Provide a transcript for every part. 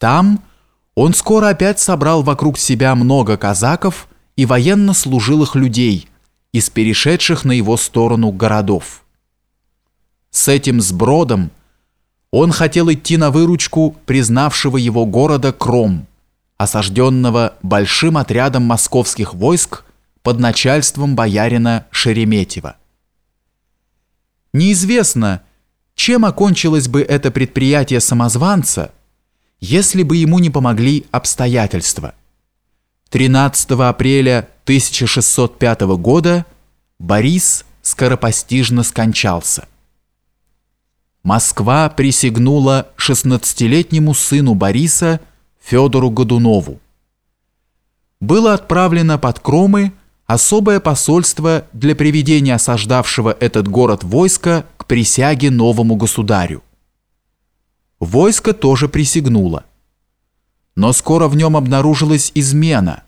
Там он скоро опять собрал вокруг себя много казаков и военнослужилых людей из перешедших на его сторону городов. С этим сбродом он хотел идти на выручку признавшего его города Кром, осажденного большим отрядом московских войск под начальством боярина Шереметьева. Неизвестно, чем окончилось бы это предприятие самозванца, если бы ему не помогли обстоятельства. 13 апреля 1605 года Борис скоропостижно скончался. Москва присягнула 16-летнему сыну Бориса Федору Годунову. Было отправлено под Кромы особое посольство для приведения осаждавшего этот город войска к присяге новому государю. Войско тоже присягнуло. Но скоро в нем обнаружилась измена.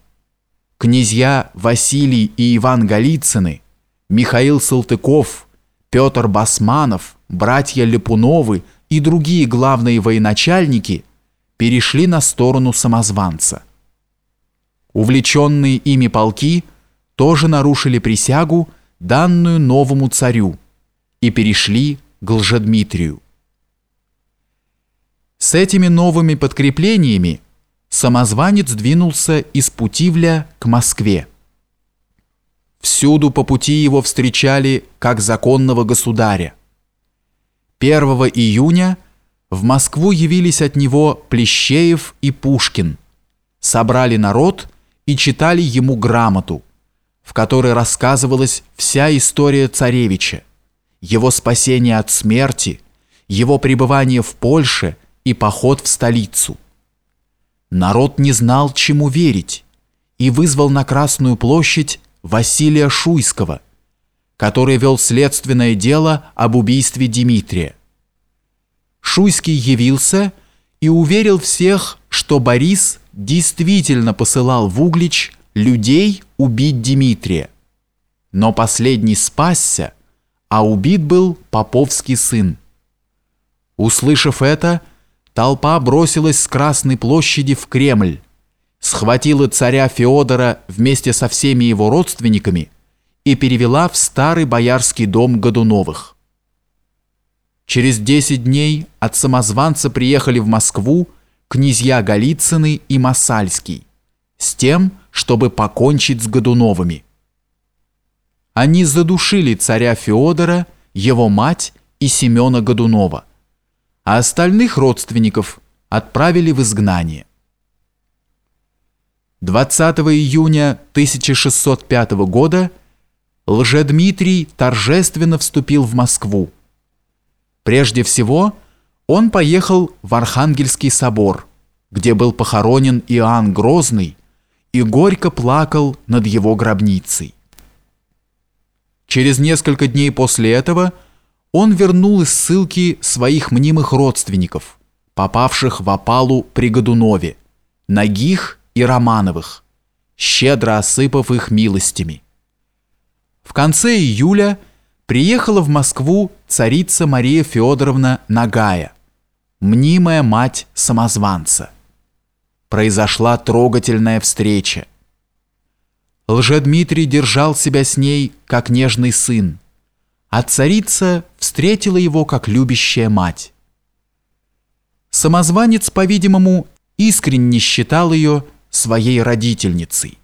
Князья Василий и Иван Голицыны, Михаил Салтыков, Петр Басманов, братья Лепуновы и другие главные военачальники перешли на сторону самозванца. Увлеченные ими полки – тоже нарушили присягу, данную новому царю, и перешли к Лжедмитрию. С этими новыми подкреплениями самозванец двинулся из Путивля к Москве. Всюду по пути его встречали как законного государя. 1 июня в Москву явились от него Плещеев и Пушкин, собрали народ и читали ему грамоту – в которой рассказывалась вся история царевича, его спасение от смерти, его пребывание в Польше и поход в столицу. Народ не знал, чему верить, и вызвал на Красную площадь Василия Шуйского, который вел следственное дело об убийстве Дмитрия. Шуйский явился и уверил всех, что Борис действительно посылал в Углич людей убить Дмитрия. Но последний спасся, а убит был поповский сын. Услышав это, толпа бросилась с Красной площади в Кремль, схватила царя Феодора вместе со всеми его родственниками и перевела в старый боярский дом Годуновых. Через 10 дней от самозванца приехали в Москву князья Голицыны и Масальский с тем, чтобы покончить с Годуновыми. Они задушили царя Феодора, его мать и Семена Годунова, а остальных родственников отправили в изгнание. 20 июня 1605 года Лжедмитрий торжественно вступил в Москву. Прежде всего, он поехал в Архангельский собор, где был похоронен Иоанн Грозный, и горько плакал над его гробницей. Через несколько дней после этого он вернул из ссылки своих мнимых родственников, попавших в опалу при Годунове, Нагих и Романовых, щедро осыпав их милостями. В конце июля приехала в Москву царица Мария Федоровна Нагая, мнимая мать самозванца произошла трогательная встреча. Лжедмитрий держал себя с ней, как нежный сын, а царица встретила его, как любящая мать. Самозванец, по-видимому, искренне считал ее своей родительницей.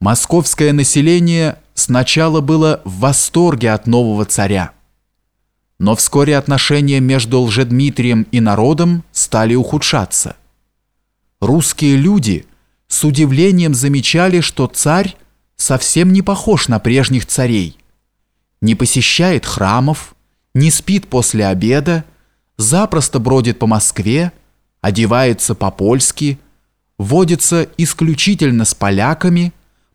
Московское население сначала было в восторге от нового царя. Но вскоре отношения между Лжедмитрием и народом стали ухудшаться. Русские люди с удивлением замечали, что царь совсем не похож на прежних царей. Не посещает храмов, не спит после обеда, запросто бродит по Москве, одевается по-польски, водится исключительно с поляками,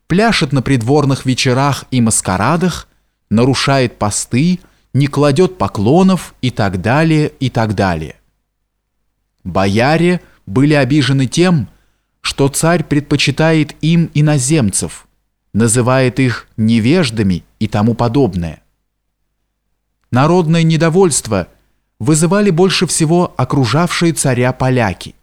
пляшет на придворных вечерах и маскарадах, нарушает посты, не кладет поклонов и так далее, и так далее. Бояре были обижены тем, что царь предпочитает им иноземцев, называет их невеждами и тому подобное. Народное недовольство вызывали больше всего окружавшие царя поляки.